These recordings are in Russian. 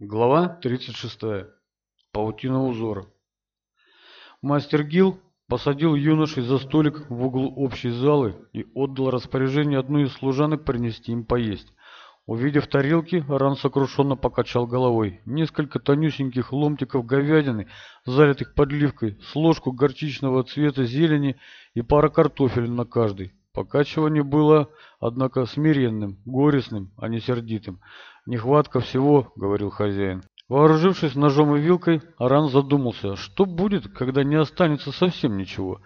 Глава 36. Паутина узора. Мастер Гил посадил юношей за столик в углу общей залы и отдал распоряжение одной из служанок принести им поесть. Увидев тарелки, Ран сокрушенно покачал головой. Несколько тонюсеньких ломтиков говядины, залитых подливкой, с ложку горчичного цвета зелени и пара картофелин на каждый. Покачивание было, однако, смиренным, горестным, а не сердитым. «Нехватка всего», — говорил хозяин. Вооружившись ножом и вилкой, Аран задумался, что будет, когда не останется совсем ничего.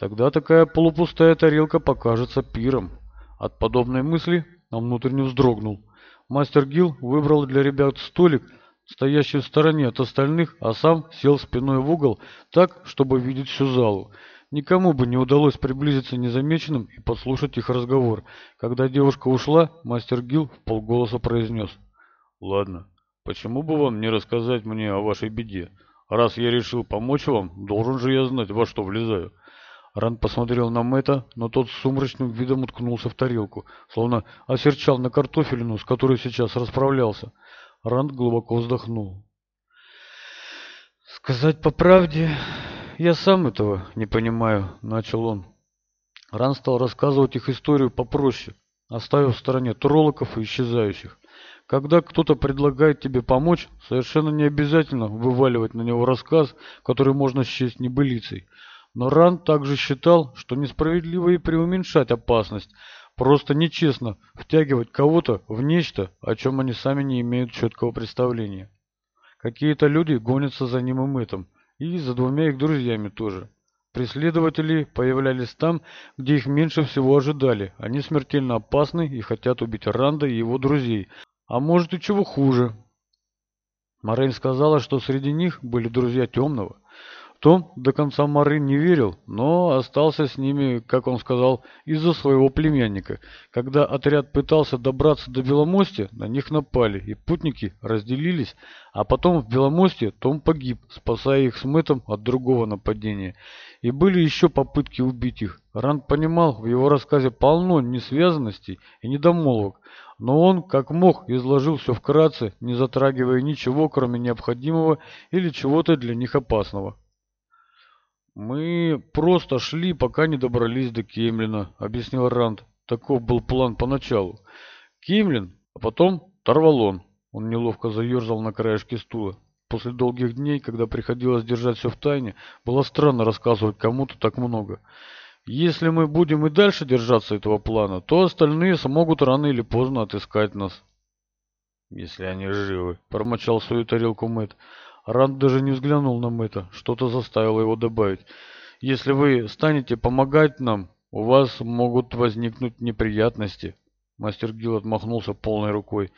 Тогда такая полупустая тарелка покажется пиром. От подобной мысли он внутренне вздрогнул. Мастер Гил выбрал для ребят столик, стоящий в стороне от остальных, а сам сел спиной в угол так, чтобы видеть всю залу никому бы не удалось приблизиться незамеченным и подслушать их разговор. Когда девушка ушла, мастер Гил полголоса произнес. «Ладно, почему бы вам не рассказать мне о вашей беде? Раз я решил помочь вам, должен же я знать, во что влезаю». Ранд посмотрел на Мэтта, но тот с сумрачным видом уткнулся в тарелку, словно осерчал на картофелину, с которой сейчас расправлялся. Ранд глубоко вздохнул. «Сказать по правде, я сам этого не понимаю», — начал он. Ран стал рассказывать их историю попроще, оставив в стороне троллоков и исчезающих. Когда кто-то предлагает тебе помочь, совершенно не обязательно вываливать на него рассказ, который можно счесть небылицей. Но Ран также считал, что несправедливо и преуменьшать опасность, просто нечестно втягивать кого-то в нечто, о чем они сами не имеют четкого представления. Какие-то люди гонятся за ним немым этим, и за двумя их друзьями тоже. Преследователи появлялись там, где их меньше всего ожидали. Они смертельно опасны и хотят убить Ранда и его друзей. А может и чего хуже. Морейн сказала, что среди них были друзья Темного. Том до конца Мары не верил, но остался с ними, как он сказал, из-за своего племянника. Когда отряд пытался добраться до Беломостя, на них напали, и путники разделились, а потом в Беломосте Том погиб, спасая их с мытом от другого нападения. И были еще попытки убить их. Ранд понимал, в его рассказе полно несвязанностей и недомолвок, но он, как мог, изложил все вкратце, не затрагивая ничего, кроме необходимого или чего-то для них опасного. Мы просто шли, пока не добрались до Кемлина, объяснил Ранд. Таков был план поначалу. Кемлин, а потом Тарвалон. Он неловко заерзал на краешке стула. После долгих дней, когда приходилось держать все в тайне, было странно рассказывать кому-то так много. Если мы будем и дальше держаться этого плана, то остальные смогут рано или поздно отыскать нас. «Если они живы», — промочал свою тарелку Мэтт. Ранд даже не взглянул на Мэтта. Что-то заставило его добавить. «Если вы станете помогать нам, у вас могут возникнуть неприятности». Мастер Гил отмахнулся полной рукой.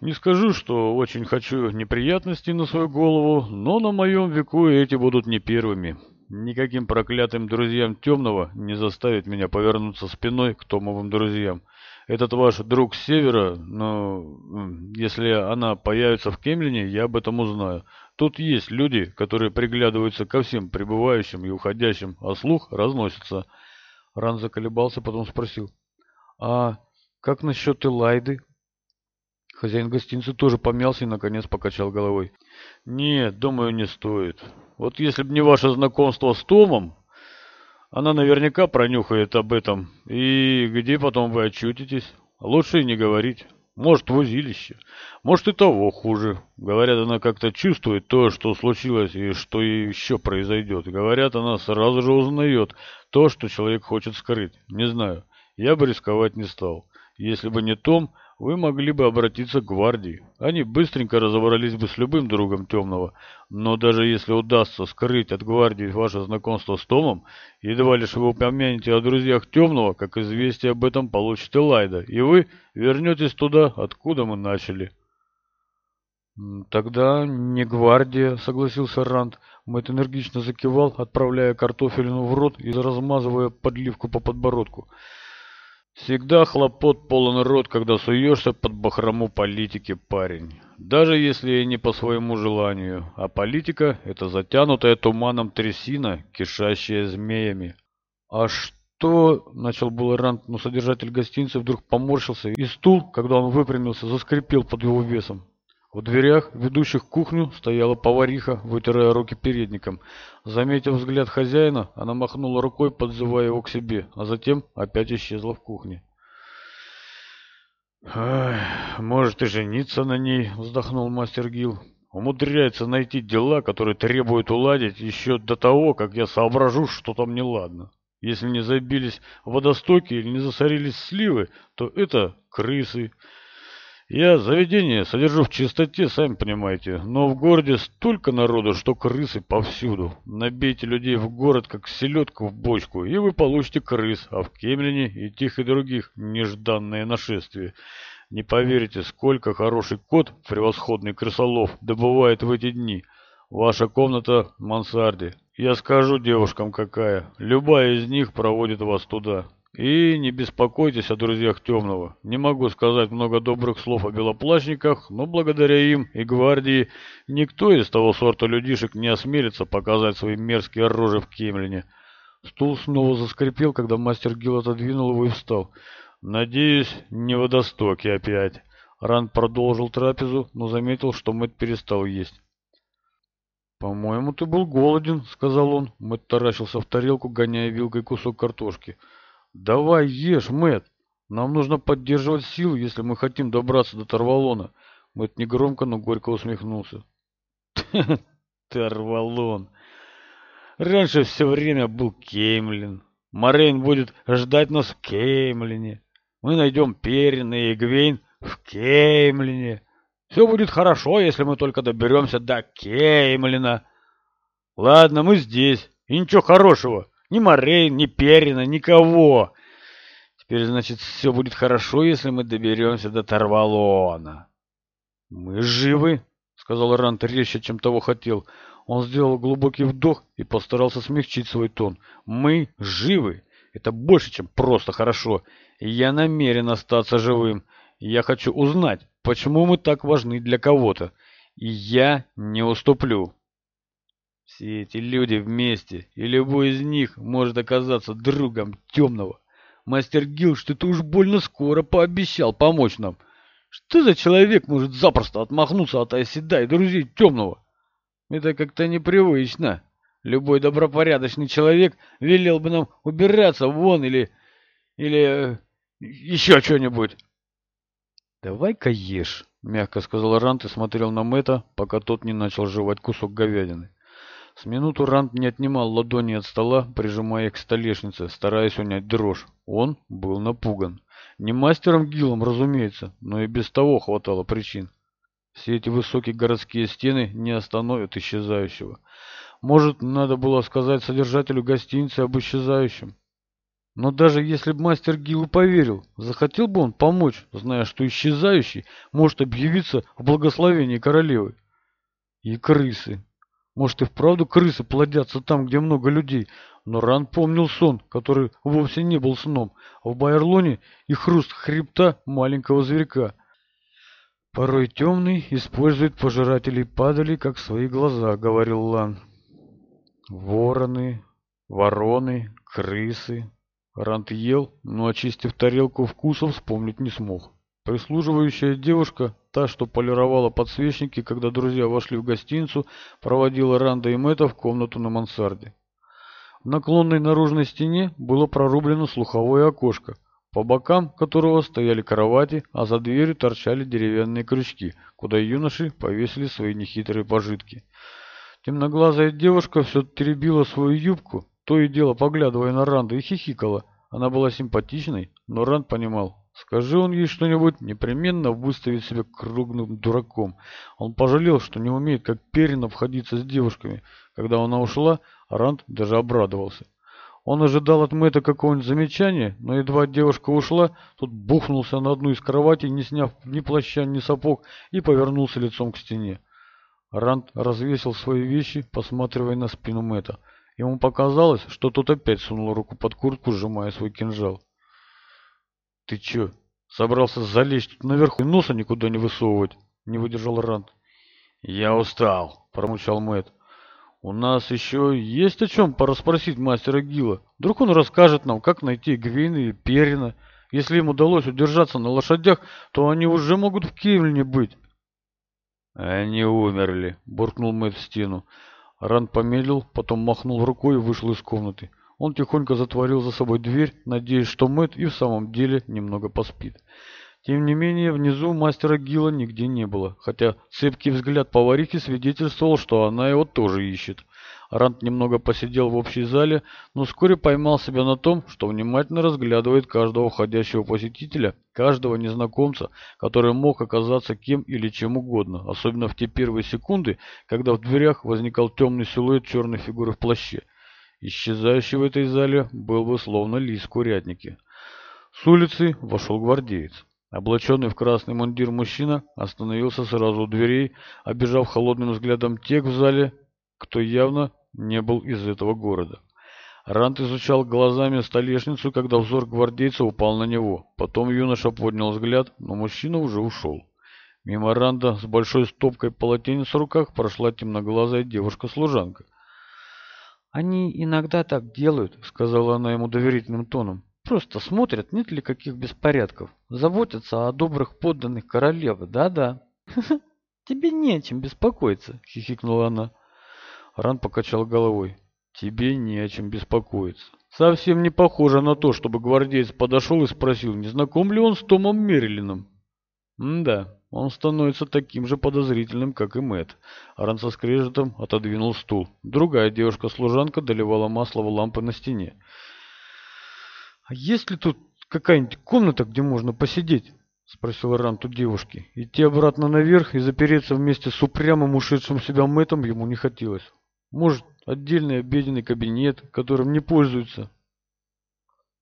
«Не скажу, что очень хочу неприятностей на свою голову, но на моем веку эти будут не первыми. Никаким проклятым друзьям темного не заставит меня повернуться спиной к томовым друзьям» этот ваш друг с севера, ну, но если она появится в Кемлине, я об этом узнаю. Тут есть люди, которые приглядываются ко всем прибывающим и уходящим, а слух разносится». Ран заколебался, потом спросил. «А как насчет Элайды?» Хозяин гостиницы тоже помялся и, наконец, покачал головой. «Нет, думаю, не стоит. Вот если бы не ваше знакомство с Томом, она наверняка пронюхает об этом. И где потом вы очутитесь? Лучше не говорить. Может, в узилище. Может, и того хуже. Говорят, она как-то чувствует то, что случилось и что еще произойдет. Говорят, она сразу же узнает то, что человек хочет скрыть. Не знаю. Я бы рисковать не стал. Если бы не Том, вы могли бы обратиться к гвардии. Они быстренько разобрались бы с любым другом темного. Но даже если удастся скрыть от гвардии ваше знакомство с Томом, едва лишь вы упомянете о друзьях темного, как известие об этом получит Лайда, и вы вернетесь туда, откуда мы начали. «Тогда не гвардия», — согласился Ранд. Мэтт энергично закивал, отправляя картофелину в рот и размазывая подливку по подбородку. «Подбородку». Всегда хлопот полон рот, когда суешься под бахрому политики, парень. Даже если и не по своему желанию. А политика — это затянутая туманом трясина, кишащая змеями. «А что?» — начал был Рант, но содержатель гостиницы вдруг поморщился, и стул, когда он выпрямился, заскрипел под его весом. В дверях, ведущих к кухню, стояла повариха, вытирая руки передником. Заметив взгляд хозяина, она махнула рукой, подзывая его к себе, а затем опять исчезла в кухне. «Может и жениться на ней», — вздохнул мастер Гил. «Умудряется найти дела, которые требуют уладить еще до того, как я соображу, что там неладно. Если не забились водостоки или не засорились сливы, то это крысы». Я заведение содержу в чистоте, сами понимаете, но в городе столько народу, что крысы повсюду. Набейте людей в город, как селедку в бочку, и вы получите крыс, а в Кемлине и тех и других нежданное нашествие. Не поверите, сколько хороший кот, превосходный крысолов, добывает в эти дни. Ваша комната в мансарде. Я скажу девушкам какая, любая из них проводит вас туда». И не беспокойтесь о друзьях Темного. Не могу сказать много добрых слов о белоплащниках, но благодаря им и гвардии никто из того сорта людишек не осмелится показать свои мерзкие оружия в Кемлине. Стул снова заскрипел, когда мастер Гил отодвинул его и встал. «Надеюсь, не водостоки опять». Ран продолжил трапезу, но заметил, что Мэтт перестал есть. «По-моему, ты был голоден», — сказал он. Мэтт таращился в тарелку, гоняя вилкой кусок картошки. «По-моему, «Давай ешь, Мэтт! Нам нужно поддерживать силы, если мы хотим добраться до Тарвалона!» Мэтт негромко, но горько усмехнулся. Тарвалон! Раньше все время был Кеймлин. Морейн будет ждать нас в Кеймлине. Мы найдем Перин и Игвейн в Кеймлине. Все будет хорошо, если мы только доберемся до Кеймлина. Ладно, мы здесь, и ничего хорошего. Ни Морейн, ни Перина, никого. Теперь, значит, все будет хорошо, если мы доберемся до Тарвалона. Мы живы, сказал Рант резче, чем того хотел. Он сделал глубокий вдох и постарался смягчить свой тон. Мы живы. Это больше, чем просто хорошо. Я намерен остаться живым. Я хочу узнать, почему мы так важны для кого-то. И я не уступлю. Все эти люди вместе, и любой из них может оказаться другом темного. Мастер Гил что-то уж больно скоро пообещал помочь нам. Что за человек может запросто отмахнуться от оседа и друзей темного? Это как-то непривычно. Любой добропорядочный человек велел бы нам убираться вон или... или... Э, еще что-нибудь. «Давай-ка ешь», — мягко сказал Рант и смотрел на Мэтта, пока тот не начал жевать кусок говядины. С минуту Ранд не отнимал ладони от стола, прижимая их к столешнице, стараясь унять дрожь. Он был напуган. Не мастером Гиллом, разумеется, но и без того хватало причин. Все эти высокие городские стены не остановят исчезающего. Может, надо было сказать содержателю гостиницы об исчезающем. Но даже если бы мастер Гилл поверил, захотел бы он помочь, зная, что исчезающий может объявиться в благословении королевы. И крысы, может, и вправду крысы плодятся там, где много людей. Но Ран помнил сон, который вовсе не был сном, а в Байерлоне и хруст хребта маленького зверька. «Порой темный использует пожирателей падали, как свои глаза», — говорил Лан. «Вороны, вороны, крысы». Рант ел, но, очистив тарелку вкусов, вспомнить не смог. Прислуживающая девушка Та, что полировала подсвечники, когда друзья вошли в гостиницу, проводила Ранда и Мэтта в комнату на мансарде. В наклонной наружной стене было прорублено слуховое окошко, по бокам которого стояли кровати, а за дверью торчали деревянные крючки, куда юноши повесили свои нехитрые пожитки. Темноглазая девушка все теребила свою юбку, то и дело поглядывая на Ранду и хихикала. Она была симпатичной, но Ранд понимал, Скажи он ей что-нибудь, непременно выставит себя круглым дураком. Он пожалел, что не умеет, как перина обходиться с девушками. Когда она ушла, Ранд даже обрадовался. Он ожидал от Мэтта какого-нибудь замечания, но едва девушка ушла, тот бухнулся на одну из кроватей, не сняв ни плаща, ни сапог, и повернулся лицом к стене. Ранд развесил свои вещи, посматривая на спину Мэтта. Ему показалось, что тот опять сунул руку под куртку, сжимая свой кинжал ты чё собрался залезть наверху носа никуда не высовывать? Не выдержал Ранд. я устал промучал мэт у нас еще есть о чем порасспросить мастера гила. Вдруг он расскажет нам как найти гвины и перина. Если им удалось удержаться на лошадях то они уже могут в кивльне быть. Они умерли буркнул мэт в стену. Ран помедлил потом махнул рукой и вышел из комнаты. Он тихонько затворил за собой дверь, надеясь, что Мэтт и в самом деле немного поспит. Тем не менее, внизу мастера Гила нигде не было, хотя цепкий взгляд поварихи свидетельствовал, что она его тоже ищет. Рант немного посидел в общей зале, но вскоре поймал себя на том, что внимательно разглядывает каждого входящего посетителя, каждого незнакомца, который мог оказаться кем или чем угодно, особенно в те первые секунды, когда в дверях возникал темный силуэт черной фигуры в плаще. Исчезающий в этой зале был бы словно лис курятники. С улицы вошел гвардеец. Облаченный в красный мундир мужчина остановился сразу у дверей, обижав холодным взглядом тех в зале, кто явно не был из этого города. Рант изучал глазами столешницу, когда взор гвардейца упал на него. Потом юноша поднял взгляд, но мужчина уже ушел. Мимо Ранда с большой стопкой полотенец в руках прошла темноглазая девушка-служанка. «Они иногда так делают», — сказала она ему доверительным тоном. «Просто смотрят, нет ли каких беспорядков. Заботятся о добрых подданных королевы, да-да». «Тебе не о чем беспокоиться», — хихикнула она. Ран покачал головой. «Тебе не о чем беспокоиться». Совсем не похоже на то, чтобы гвардеец подошел и спросил, не знаком ли он с Томом Мерлином. М да. Он становится таким же подозрительным, как и Мэтт. Аран со скрежетом отодвинул стул. Другая девушка-служанка доливала масло в лампы на стене. «А есть ли тут какая-нибудь комната, где можно посидеть?» — спросил Ранд у девушки. Идти обратно наверх и запереться вместе с упрямым ушедшим себя мэтом ему не хотелось. Может, отдельный обеденный кабинет, которым не пользуются?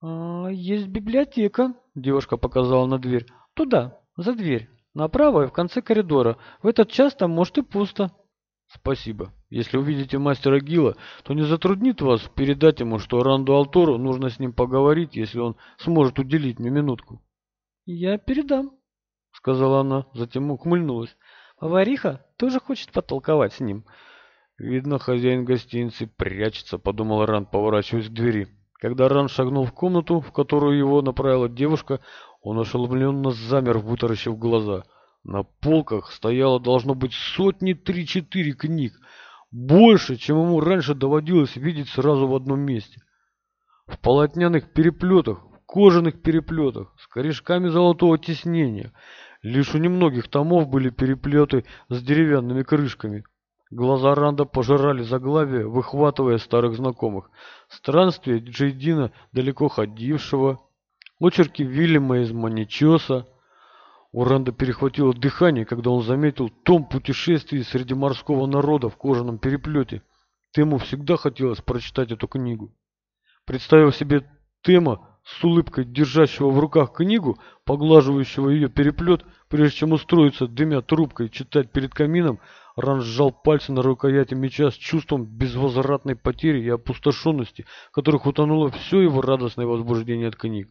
«А, — Есть библиотека, — девушка показала на дверь. — Туда, за дверь. Направо и в конце коридора. В этот час там, может, и пусто». «Спасибо. Если увидите мастера Гила, то не затруднит вас передать ему, что Ранду Алтору нужно с ним поговорить, если он сможет уделить мне минутку». «Я передам», — сказала она, затем ухмыльнулась. «Повариха тоже хочет потолковать с ним». «Видно, хозяин гостиницы прячется», — подумал Ран, поворачиваясь к двери. Когда Ран шагнул в комнату, в которую его направила девушка, он ошеломленно замер, вытаращив глаза. На полках стояло должно быть сотни три-четыре книг, больше, чем ему раньше доводилось видеть сразу в одном месте. В полотняных переплетах, в кожаных переплетах, с корешками золотого тиснения. Лишь у немногих томов были переплеты с деревянными крышками. Глаза Ранда пожирали заглавие, выхватывая старых знакомых. Странствие Джейдина, далеко ходившего, Очерки Вильяма из Маничоса. У Ранда перехватило дыхание, когда он заметил том путешествий среди морского народа в кожаном переплете. Тему всегда хотелось прочитать эту книгу. Представив себе Тема с улыбкой держащего в руках книгу, поглаживающего ее переплет, прежде чем устроиться, дымя трубкой, читать перед камином, Ран сжал пальцы на рукояти меча с чувством безвозвратной потери и опустошенности, которых утонуло все его радостное возбуждение от книг.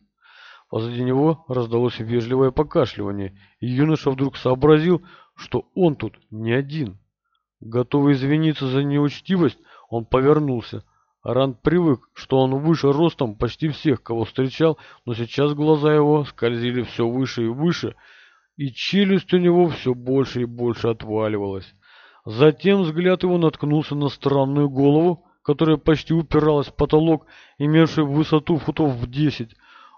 Позади него раздалось вежливое покашливание, и юноша вдруг сообразил, что он тут не один. Готовый извиниться за неучтивость, он повернулся. Ран привык, что он выше ростом почти всех, кого встречал, но сейчас глаза его скользили все выше и выше, и челюсть у него все больше и больше отваливалась. Затем взгляд его наткнулся на странную голову, которая почти упиралась в потолок, имевший высоту футов в десять,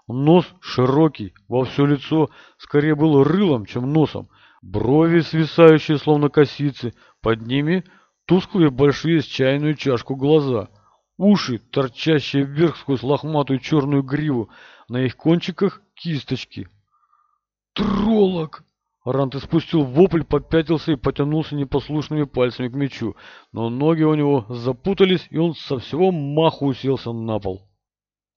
Нос широкий, во все лицо, скорее было рылом, чем носом. Брови, свисающие словно косицы, под ними тусклые большие с чайную чашку глаза. Уши, торчащие вверх сквозь лохматую черную гриву, на их кончиках кисточки. Тролок! Рант испустил вопль, попятился и потянулся непослушными пальцами к мечу, но ноги у него запутались, и он со всего маху уселся на пол.